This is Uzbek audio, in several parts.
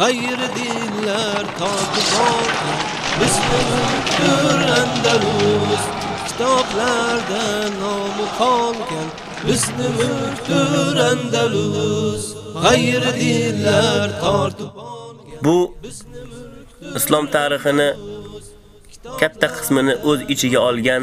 g'ayri dinlar olgan bizni mulkdir Andalus kitoblarda nomi qolgan bizni mulkdir Andalus g'ayri dinlar tortib Bu islom tarixini katta qismini o'z ichiga olgan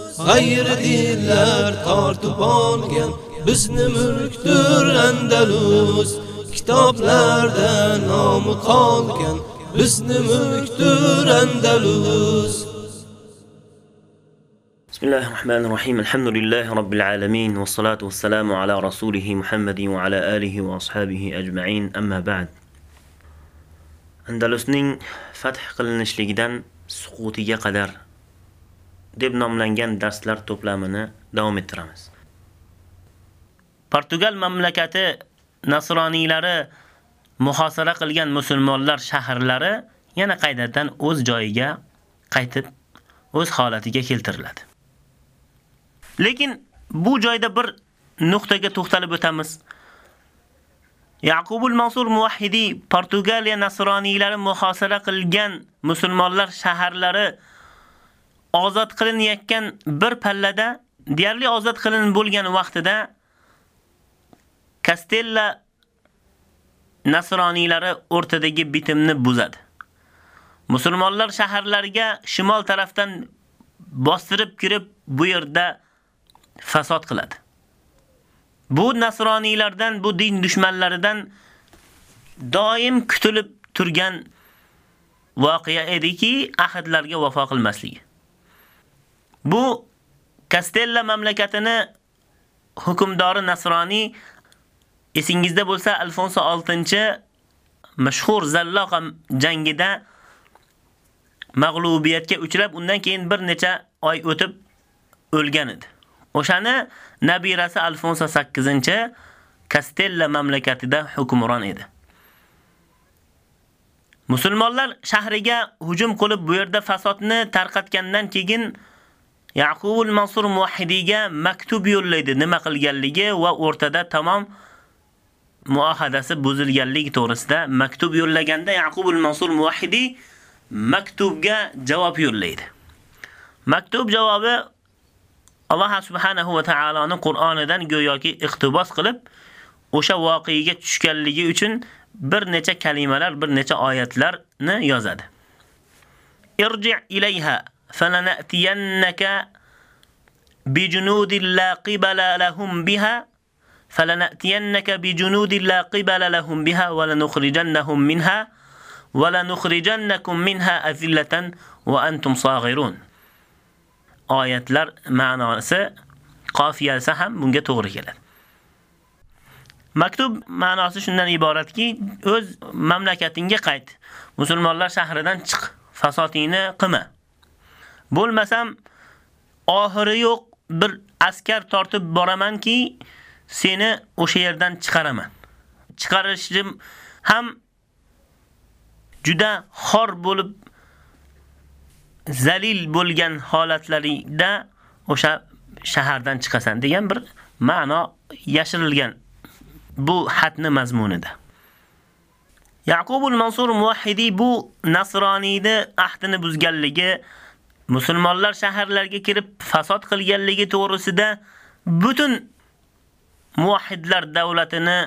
Hayr dinler tartıp olgen Bizni mülktür Endelus Kitaplerde namı kalgen Bizni mülktür Endelus بسم الله الرحمن الرحيم الحمد لله رب العالمين والصلاة والسلام على رسوله محمد وعلى آله وأصحابه أجمعين أما بعد عند لسنين فتح قلنش لقدان سقوطي قدر deb nomlangan darslar to'plamini davom ettiramiz. Portugal mamlakati nasroniylari muhosara qilgan musulmonlar shaharlari yana qaytadan o'z joyiga qaytib o'z holatiga keltiriladi. Lekin bu joyda bir nuqtaga to'xtalib o'tamiz. Yaqubul Mansur Muvahhidi Portugaliya nasroniylari muhosara qilgan musulmonlar shaharlari ozod qilinayotgan bir pallada deyarli ozod qilinib bo'lgan vaqtida Castella nasroniylari o'rtadagi bitimni buzadi. Musulmonlar shaharlarga shimol tarafdan bostirib kirib, bu yerda fasod qiladi. Bu nasroniylardan, bu din dushmanlaridan doim kutilib turgan voqea ediki, ahadlarga vafo qilmasligi. Bu Kastella mamlakatini hukmdori nasroniy esingizda bo'lsa Alfonso 6 mashhur Zalloqa jangida mag'lubiyatga uchrab, undan keyin bir necha oy o'tib o'lgan edi. O'shani nabirasi Alfonso 8-Kastella mamlakatida hukmron edi. Musulmonlar shahriga hujum qilib bu yerda fasodni tarqatgandan keyin Yaqubul Mansur Muvahhidiga maktub yo'llaydi nima qilganligi va o'rtada tamom muahadasi buzilganligi to'g'risida maktub yo'llaganda Yaqubul Mansur Muvahhidi maktubga javob yo'llaydi. Maktub javobi Alloh subhanahu va taoloning Qur'onidan go'yoki iqtibos qilib o'sha voqeaga tushganligi uchun bir necha kalimalar, bir necha oyatlarni yozadi. Irji' ilayha falanatiyannaka bijunudin la qibala lahum biha falanatiyannaka bijunudin la qibala lahum biha wa lanukhrijannahum minha wa lanukhrijannakum minha azillatan wa antum saghirun. Oyatlar ma'nosi qofiyasi ham bunga to'g'ri keladi. Maktub ma'nosi shundan iboratki, o'z mamlakatingga qayt. Musulmonlar shahridan chiq. Fasotingni qilma. Bo'lmasam oxiri yo'q bir askar tortib boramanki, seni o'sha yerdan chiqaraman. Chiqarishim ham juda xor bo'lib zalil bo'lgan holatlarida o'sha shahardan chiqasan degan bir ma'no yashirilgan bu xatni mazmunida. Yaqubul Mansur Muvahhidi bu nasroniyni ahdini buzganligi, musulmonlar shaharlarga kirib fasod qilganligi to'g'risida butun muvahhidlar davlatini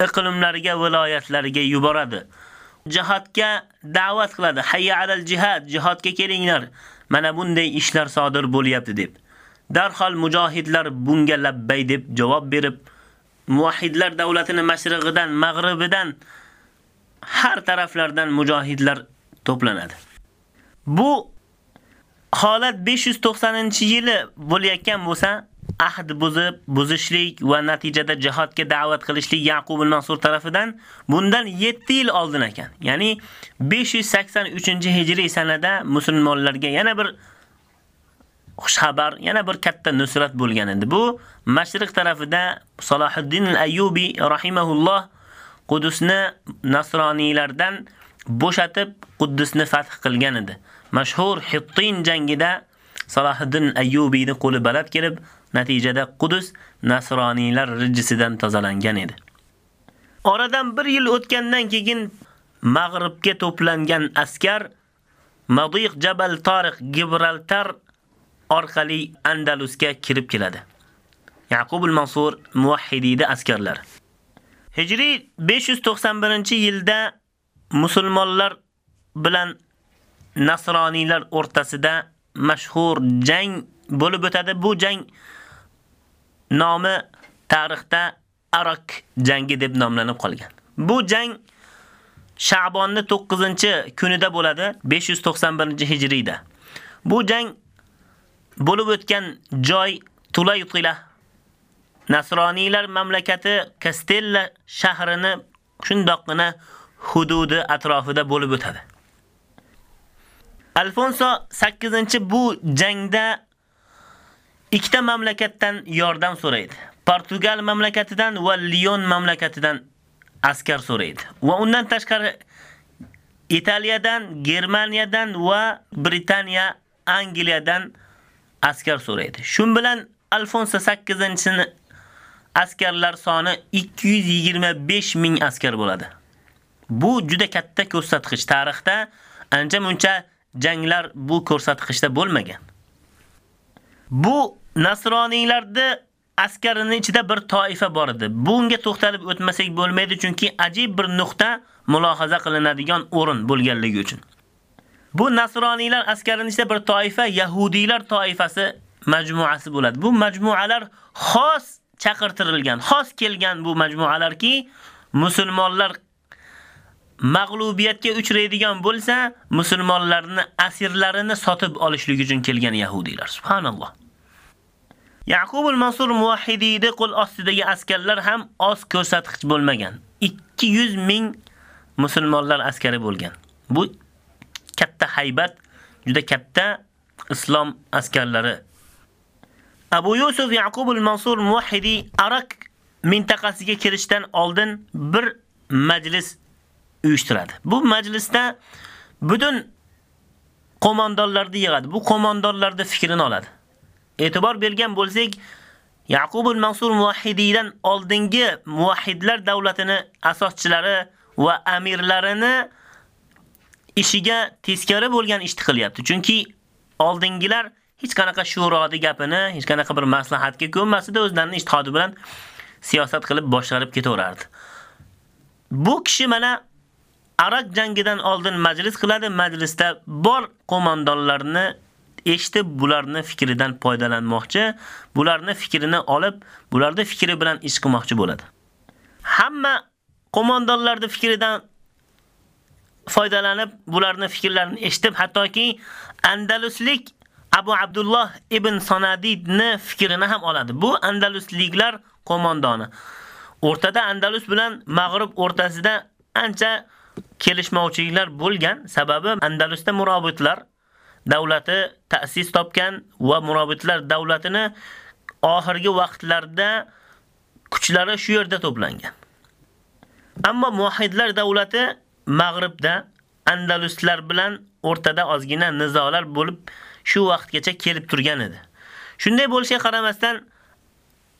iqlimlariga, viloyatlariga yuboradi. Jihodga da'vat qiladi. Hayya alal jihad, jihodga kelinglar. Mana bunday ishlar sodir bo'lyapti deb. Darhol mujohidlar bunga labbay deb javob berib, muvahhidlar davlatini mashriqidan, mag'ribidan har taraflardan mujohidlar to'planadi. Bu holat 590-yili bo'layotgan bo'lsa, ahd buzib, buzishlik va natijada jihodga da'vat qilishlik Yaqub al-Mansur tarafidan bundan 7 yil oldin ekan. Ya'ni 583-hijriy sanada musulmonlarga yana bir xush xabar, yana bir katta nusrat bo'lgan edi. Bu mashriq tarafida Salohiddin al-Ayyubi rahimahulloh Qudusni nasroniylardan bo'shatib Quddusni fath qilgan edi. Mashhur Hittin jangida Salahiddin Ayyubiyni qo'li balab kelib, natijada Qudus nasroniylar rijisidan tozalangan edi. Oradan 1 yil o'tgandan keyin Mag'ribga to'plangan askar Madiq Jabal Tariq Gibraltar orqali Andalusga kirib keladi. Yaqub al-Mansur muvahhidiyda askarlar. Hijriy 591-yilda musulmonlar bilan nasroniylar o'rtasida mashhur jang bo'lib o'tadi. Bu jang nomi tarixda Arak jangi deb nomlanib qolgan. Bu jang Sha'bonni 9-kunida bo'ladi, 591-hijriyda. Bu jang bo'lib o'tgan joy Tulaytila Nasroniylar mamlakati Kastella shahrini shundoqqina hududi atrofida bo'lib o'tadi. Alfonso 8 bu jangda ikkita mamlakatdan yordam so'raydi. Portugal mamlakatidan va Lyon mamlakatidan askar so'raydi. Va undan tashqari Italiyadan, Germaniyadan va Britaniya, Angliyadan askar so'raydi. Shun bilan Alfonso 8-sini askarlar soni 225 ming askar bo'ladi. Bu juda katta ko'rsatkich. Tarixda ancha muncha janglar bu ko'rsatkichda bo'lmagan. Bu nasroniylarda askarini ichida bir toifa bor edi. Bunga to'xtalib o'tmasak bo'lmaydi, chunki ajib bir nuqta mulohaza qilinadigan o'rin bo'lganligi uchun. Bu nasroniylar askarining ichida bir toifa yahudiylar toifasi majmuasi bo'ladi. Bu majmualar xos chaqirtirilgan, xos kelgan bu majmualarki musulmonlar mag'lubiyatga uchraydigan bo'lsa, musulmonlarni asirlarini sotib olishlik uchun kelgan yahudiylar. Subhanalloh. Yaqub al-Mansur muvahhidiyda qo'l ostidagi askarlar ham oz ko'rsatkich bo'lmagan. 200 ming musulmonlar askari bo'lgan. Bu katta haybat, juda katta islom askarlari. Abu Yusuf Yaqub al-Mansur muvahhidi Arak mintaqasiga kirishdan oldin bir majlis uyushtiradi. Bu majlisda butun qo'mondonlarni yig'adi. Bu qo'mondonlarda fikrini oladi. E'tibor bergan bo'lsak, Yaqub al-Mansur muvahhidiydan oldingi muvahhidlar davlatini asoschilari va amirlarini ishiga teskari bo'lgan ishni qilyapti. Chunki oldingilar hech qanaqa shurodi gapini, hech qanaqa bir maslahatga ko'nmasida o'zlarining ijtihodi bilan siyosat qilib boshqarib ketaverardi. Bu kishi mana Arak jangidan oldin majlis qiladi. Majlisda bor qo'mondonlarni eshitib, bularni fikridan foydalanmoqchi, bularni fikrini olib, bularning fikri bilan ish qilmoqchi bo'ladi. Hamma qo'mondonlarning fikridan foydalanib, bularni fikrlarini eshitib, hattoki Andaluslik Abu Abdullah ibn Sanadidni fikrini ham oladi. Bu Andalusliklar qo'mondoni. O'rtada Andalus bilan Mag'rib o'rtasida ancha kelishmovchiliklar bo'lgan. Sababi Andalusda murobitlar davlati ta'sis topgan va murobitlar davlatini oxirgi vaqtlarda kuchlari shu yerda to'plangan. Ammo muahidlar davlati Mag'ribda Andaluslar bilan o'rtada ozgina nizolar bo'lib shu vaqtgacha kelib turgan edi. Shunday bo'lishiga qaramasdan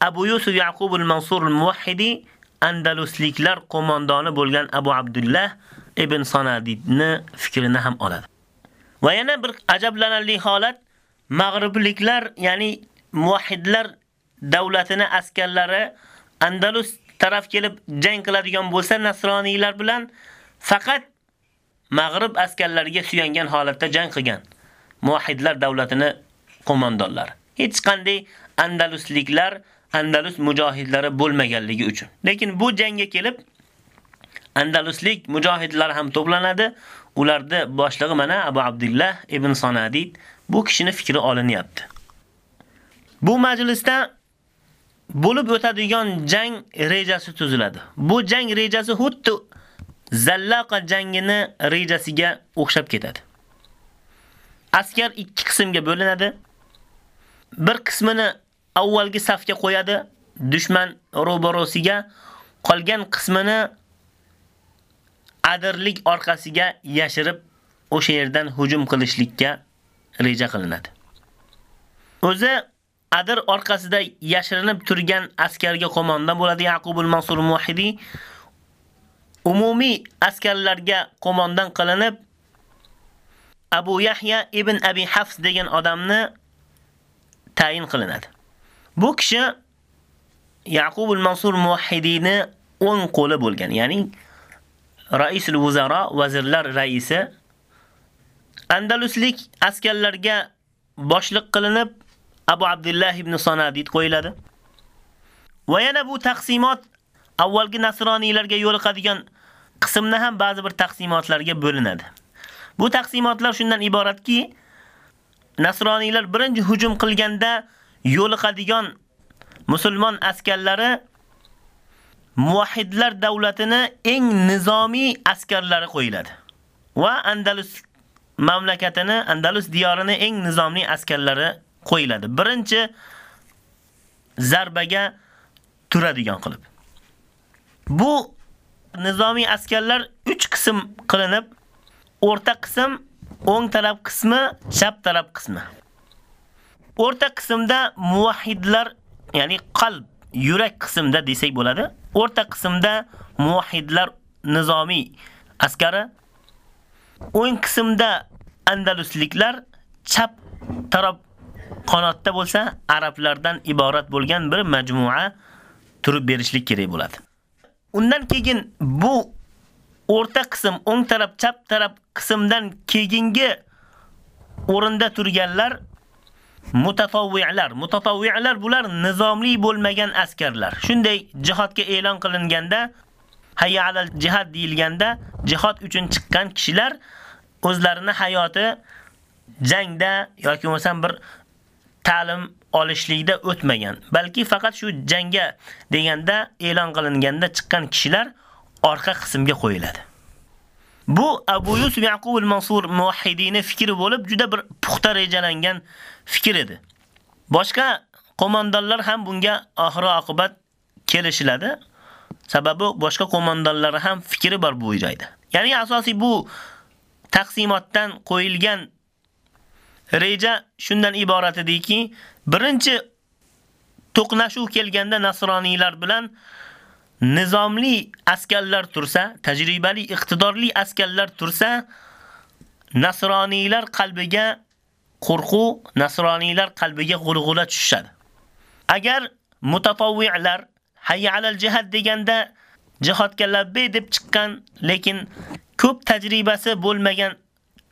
Abu Yusuf Yaqub al-Mansur al-Muwahhidi Andalusliklar qo'mondoni bo'lgan Abu Abdullah ibn Sanadidni fikrini ham oladi. Va yana bir ajablanarli holat Mag'ribliklar, ya'ni muvahhidlar davlatini askarlari Andalus taraf kelib jang qiladigan bo'lsa, nasroniylar bilan faqat Mag'rib askarlariga suyangan holatda jang qilgan. Muvahhidlar davlatini qo'mondonlari. Hech qanday Andalusliklar Andalus mujohidlari bo'lmaganligi uchun. Lekin bu jangga kelib Andaluslik mujohidlar ham to'planadi. Ularda boshlig'i mana Abu Abdullah ibn Sanadid bu kishini fikri olinyapti. Bu majlisda bo'lib o'tadigan jang rejasi tuziladi. Bu jang rejasi xuddi Zallaqa jangini rejasiga o'xshab ketadi. Askar ikki qismga bo'linadi. Bir qismini avvalgi safga qo'yadi, dushman ro'barosiga, qolgan qismini adirlik orqasiga yashirib o'sha yerdan hujum qilishlikka reja qilinadi. O'zi adir orqasida yashirinib turgan askarga qo'mondan bo'ladi Yaqubul Mansur Muhidi. Umumiy askarlarga qo'mondan qilinib Abu Yahya ibn Abi Hafs degan odamni tayin qilinadi. Bu kishi Yaqubul Mansur muvahhidini o'ng qo'li bo'lgan, ya'ni Raisul Vuzara, vazirlar raisi Andaluslik askarlarga boshliq qilinib Abu Abdullah ibn Sanadid qo'yiladi. Va yana bu taqsimot avvalgi nasroniylarga yo'liqadigan qismni ham ba'zi bir taqsimotlarga bo'linadi. Bu taqsimotlar shundan iboratki, nasroniylar birinchi hujum qilganda yo'liqadigan musulmon askarlari muvahhidlar davlatini eng nizomiy askarlari qo'yiladi. Va Andalus mamlakatini, Andalus diyorini eng nizomli askarlari qo'yiladi. Birinchi zarbaga turadigan qilib. Bu nizomiy askarlar 3 qism qilinib, o'rta qism, o'ng taraf qismi, chap taraf qismi. O'rta qismda muvahhidlar, ya'ni qalb, yurak qismda desak bo'ladi. O'rta qismda muvahhidlar nizomiy askari, o'ng qismda andalusliklar, chap taraf qanotda bo'lsa arablardan iborat bo'lgan bir majmua turib berishlik kerak bo'ladi. Undan keyin bu o'rta qism, o'ng taraf, chap taraf qismdan keyingi o'rinda turganlar mutatavvi'lar. Mutatavvi'lar bular nizomli bo'lmagan askarlar. Shunday jihodga e'lon qilinganda, hayya alal jihad deyilganda, jihod uchun chiqqan kishilar o'zlarini hayoti jangda yoki bo'lmasam bir ta'lim olishlikda o'tmagan, balki faqat shu jangga deganda e'lon qilinganda chiqqan kishilar orqa qismga qo'yiladi. Bu Abu Yusuf Yaqub al-Mansur muvahhidini fikri bo'lib, juda bir puxta rejalangan fikr edi. Boshqa qo'mondonlar ham bunga oxiri oqibat kelishiladi. Sababi boshqa qo'mondonlar ham fikri bor bu joyda. Ya'ni asosiy bu taqsimotdan qo'yilgan Reja shundan iborat ediki, birinchi to'qnashuv kelganda nasroniylar bilan nizomli askarlar tursa, tajribali, iqtidorli askarlar tursa, nasroniylar qalbiga qo'rquv, nasroniylar qalbiga g'ulg'ula tushadi. Agar mutatavvi'lar hayya alal jihad deganda jihodga labbay deb chiqqan, lekin ko'p tajribasi bo'lmagan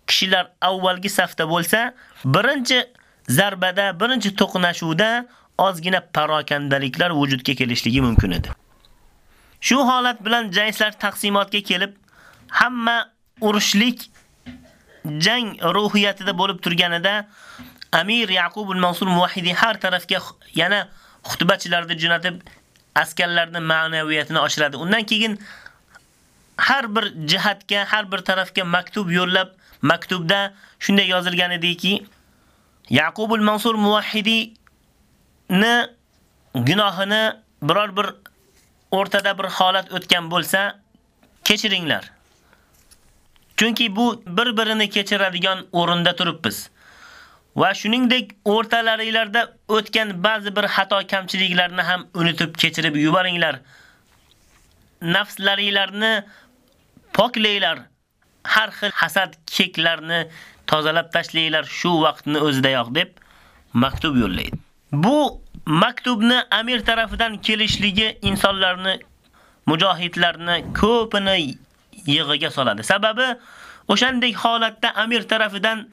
kishilar avvalgi safda bo'lsa, birinchi zarbada, birinchi to'qnashuvda ozgina parokandaliklar vujudga kelishligi mumkin edi. Shu holat bilan janglar taqsimotga kelib, hamma urushlik jang ruhiyatida bo'lib turganida Amir Yaqub al-Mansur Muwahhidi har tarafga yana xutbachilarni jo'natib askarlarning ma'naviyatini oshiradi. Undan keyin har bir jihatga, har bir tarafga maktub yo'llab maktubda shunday yozilgan ediki, Yaqub al-Mansur Muvahhidi ni gunohini biror bir o'rtada bir holat o'tgan bo'lsa, kechiringlar. Chunki bu bir-birini kechiradigan o'rinda turibmiz. Va shuningdek o'rtalaringlarda o'tgan ba'zi bir xato kamchiliklarni ham unutib kechirib yuboringlar. Nafslaringlarni poklanglar. har xil hasad keklarni tozalab tashlanglar shu vaqtni o'zidayoq deb maktub yo'llaydi. Bu maktubni amir tarafidan kelishligi insonlarni mujohidlarni ko'pini yig'iga soladi. Sababi o'shandek holatda amir tarafidan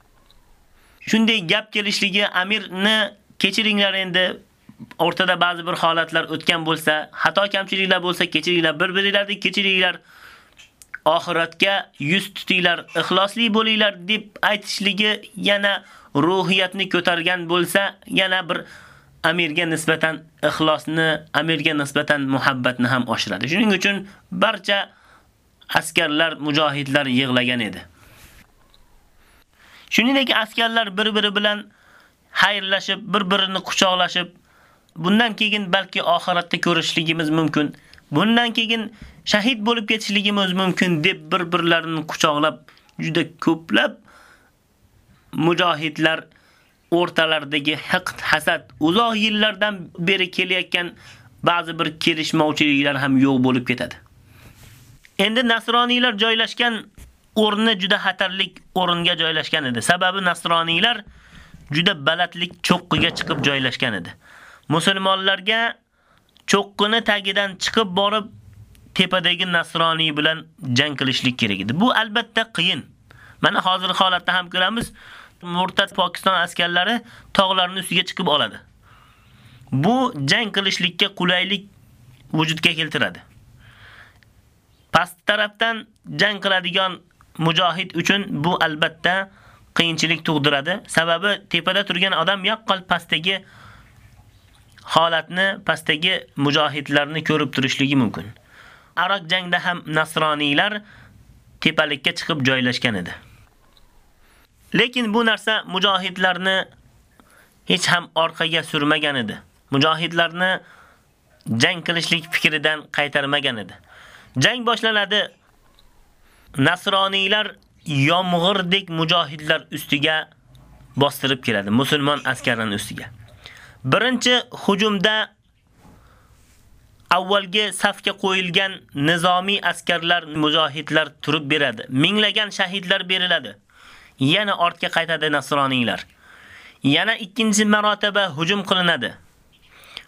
shunday gap kelishligi amirni kechiringlar endi o'rtada ba'zi bir holatlar o'tgan bo'lsa, xato kamchiliklar bo'lsa kechiringlar, bir-biringlarni kechiringlar. oxiratga yuz tutinglar, ixlosli bo'linglar deb aytishligi yana ruhiyatni ko'targan bo'lsa, yana bir amirga nisbatan ixlosni, amirga nisbatan muhabbatni ham oshiradi. Shuning uchun barcha askarlar, mujohidlar yig'lagan edi. Shuningdek, askarlar bir-biri bilan xayrlashib, bir-birini quchoqlashib, bundan keyin balki oxiratda ko'rishligimiz mumkin. Bundan keyin shahid bo'lib ketishligimiz mumkin deb bir-birlarini quchoqlab, juda ko'plab mujohidlar o'rtalaridagi hiqd, hasad, uzoq yillardan beri kelayotgan ba'zi bir kelishmovchiliklar ham yo'q bo'lib ketadi. Endi nasroniylar joylashgan o'rni juda xatarlik o'ringa joylashgan edi. Sababi nasroniylar juda balatlik cho'qqiga chiqib joylashgan edi. Musulmonlarga cho'qqini tagidan chiqib borib tepadagi nasroniy bilan jang qilishlik kerak edi. Bu albatta qiyin. Mana hozir holatda ham ko'ramiz. Murtad Pokiston askarlari tog'larning ustiga chiqib oladi. Bu jang qilishlikka qulaylik vujudga keltiradi. Past tarafdan jang qiladigan mujohid uchun bu albatta qiyinchilik tug'diradi. Sababi tepada turgan odam yaqqol pastdagi holatni, pastdagi mujohidlarni ko'rib turishligi mumkin. Aroq jangda ham nasroniylar tepalikka chiqib joylashgan edi. Lekin bu narsa mujohidlarni hech ham orqaga surmagan edi. Mujohidlarni jang qilishlik fikridan qaytarmagan edi. Jang boshlanadi. Nasroniylar yomg'irdek mujohidlar ustiga bostirib keladi, musulmon askarlarining ustiga. Birinchi hujumda avvalgi safga qo'yilgan nizomiy askarlar mujohidlar turib beradi. Minglagan shahidlar beriladi. Yana ortga qaytadi nasroniylar. Yana ikkinchi marotaba hujum qilinadi.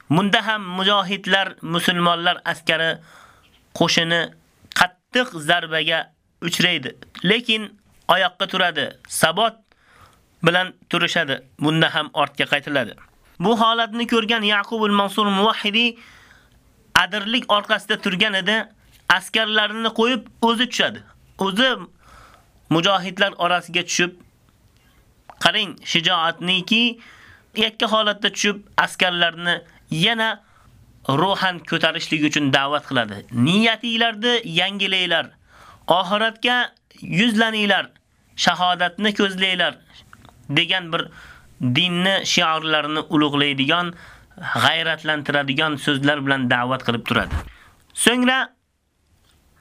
Bunda ham mujohidlar, musulmonlar askari qo'shini qattiq zarbaga uchraydi, lekin oyoqqa turadi. Sabot bilan turishadi. Bunda ham ortga qaytiladi. Bu holatni ko'rgan Yaqub al-Mansur Muvahhidi adirlik orqasida turgan edi, askarlarini qo'yib o'zi tushadi. O'zi mujohidlar orasiga tushib qarang shijoatniki yakka holatda tushib askarlarni yana ruhan ko'tarishlik uchun da'vat qiladi. Niyatinglarni yangilanglar. Oxiratga yuzlaninglar. Shahodatni ko'zlanglar degan bir dinni shiorlarini ulug'laydigan, g'ayratlantiradigan so'zlar bilan da'vat qilib turadi. So'ngra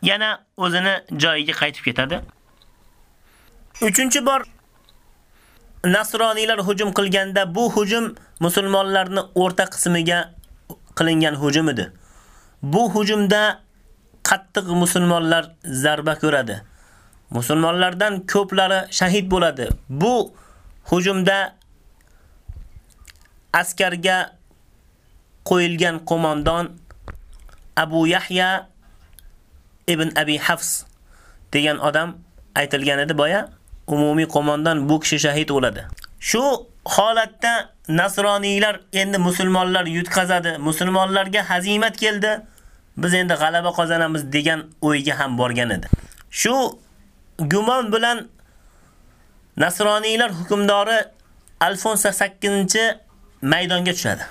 yana o'zini joyiga qaytib ketadi. Uchinchi bor nasroniylar hujum qilganda bu hujum musulmonlarning o'rta qismiga qilingan hujum edi. Bu hujumda qattiq musulmonlar zarba ko'radi. Musulmonlardan ko'plari shahid bo'ladi. Bu hujumda askarga qo'yilgan qo'mondon Abu Yahya ibn Abi Hafs degan odam aytilgan edi boya. Umumiy qo'mondan bu kishi shahid bo'ladi. Shu holatda nasroniylar endi musulmonlar yutqazadi, musulmonlarga hazimat keldi. Biz endi g'alaba qozonamiz degan o'yga ham borgan edi. Shu gumon bilan nasroniylar hukmdori Alfonso 8 maydonga tushadi.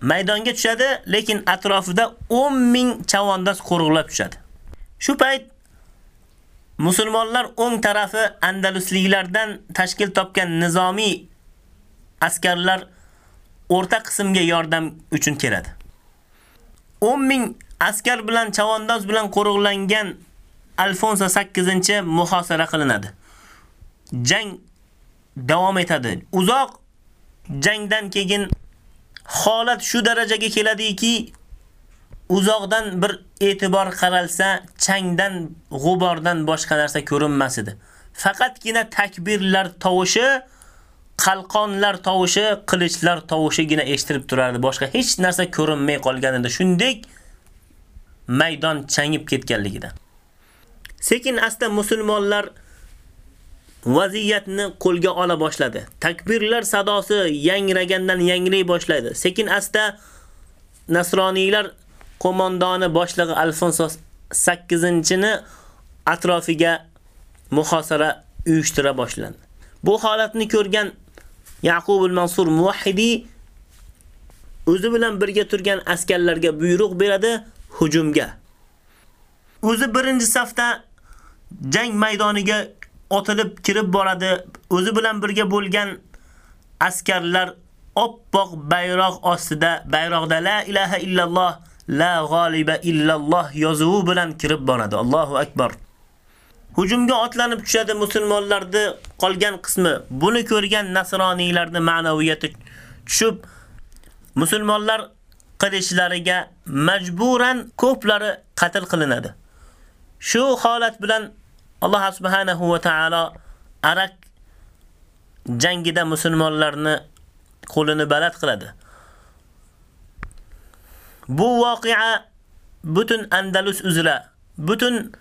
Maydonga tushadi, lekin atrofida 10 ming chavandoz qo'riqlab tushadi. Shu payt Musulmonlar o'ng tarafi Andalusliklardan tashkil topgan nizomiy askarlar o'rta qismga yordam uchun keladi. 10 ming askar bilan chavandoz bilan qo'riqlangan Alfonso 8 muhosara qilinadi. Jang davom etadi. Uzoq jangdan keyin holat shu darajaga keladiki, uzoqdan bir e'tibor qaralsa, changdan, g'ubordan boshqa narsa ko'rinmas edi. Faqatgina takbirlar tovushi, qalqonlar tovushi, qilichlar tovushigina eshitilib turardi. Boshqa hech narsa ko'rinmay qolgan edi. Shundek maydon changib ketganligidan. Sekin asta musulmonlar vaziyatni qo'lga ola boshladi. Takbirlar sadosi yangragandan yangray boshladi. Sekin asta nasroniylar qo'mondoni boshlig'i Alfonso 8-ni atrofiga muhosara uyushtira boshlandi. Bu holatni ko'rgan Yaqub al-Mansur Muvahhidi o'zi bilan birga turgan askarlarga buyruq beradi hujumga. O'zi birinchi safda jang maydoniga otilib kirib boradi. O'zi bilan birga bo'lgan askarlar oppoq bayroq ostida bayroqda la ilaha illalloh la g'oliba illalloh yozuvi bilan kirib boradi. Allohu akbar. Hujumga otlanib tushadi musulmonlarni qolgan qismi. Buni ko'rgan nasroniylarning ma'naviyati tushib musulmonlar qilishlariga majburan ko'plari qatl qilinadi. Shu holat bilan Alloh subhanahu va taolo Arak jangida musulmonlarni qo'lini baland qiladi. Bu voqea butun Andalus uzra, butun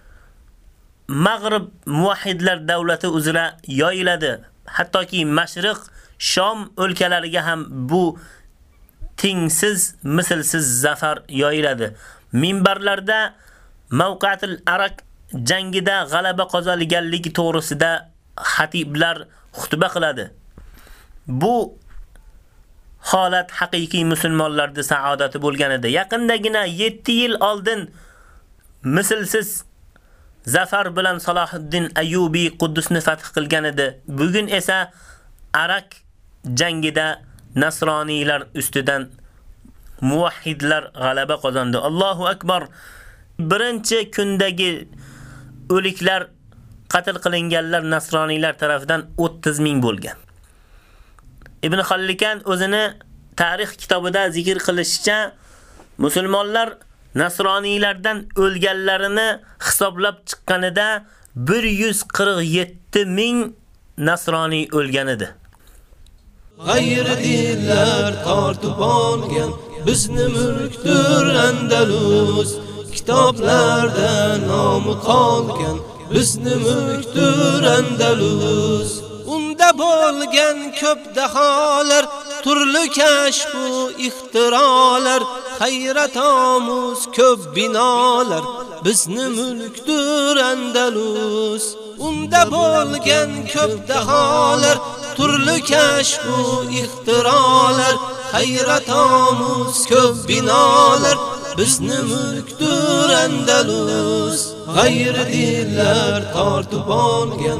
Mag'rib muvahhidlar davlati uzra yoyiladi. Hattoki Mashriq, Shom o'lkalariga ham bu tengsiz, mislsiz zafar yoyiladi. Minbarlarda Mavqatul Arak jangida g'alaba qozonganligi to'g'risida xatiblar xutba qiladi. Bu holat haqiqiy musulmonlarning saodati bo'lganida. Yaqindagina 7 yil oldin mislsiz zafar bilan Salohiddin Ayyubi Quddusni fath qilgan edi. Bugun esa Arak jangida nasroniylar ustidan muvahhidlar g'alaba qozondi. Allohu akbar. Birinchi kundagi o'liklar qatl qilinganlar nasroniylar tomonidan 30 ming bo'lgan. Ibn Xallikan o'zini tarix kitobida zikr qilishicha musulmonlar nasroniylardan o'lganlarini hisoblab chiqqanida 147 ming nasroniy o'lgan edi. G'ayri dinlar tortib olgan bizni mulkdir Andalus kitoblarda nomi qolgan bizni mulkdir Andalus bo'lgan ko'p daholar turli kashf bu ixtirolar hayrat omuz ko'p binolar. Bizni mulkdir Andalus unda bo'lgan ko'p daholar turli kashf bu ixtirolar hayrat omuz ko'p binolar. Bizni mulkdir Andalus g'ayri dillar tortib olgan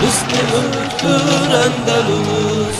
Bizni mulkdir Andalus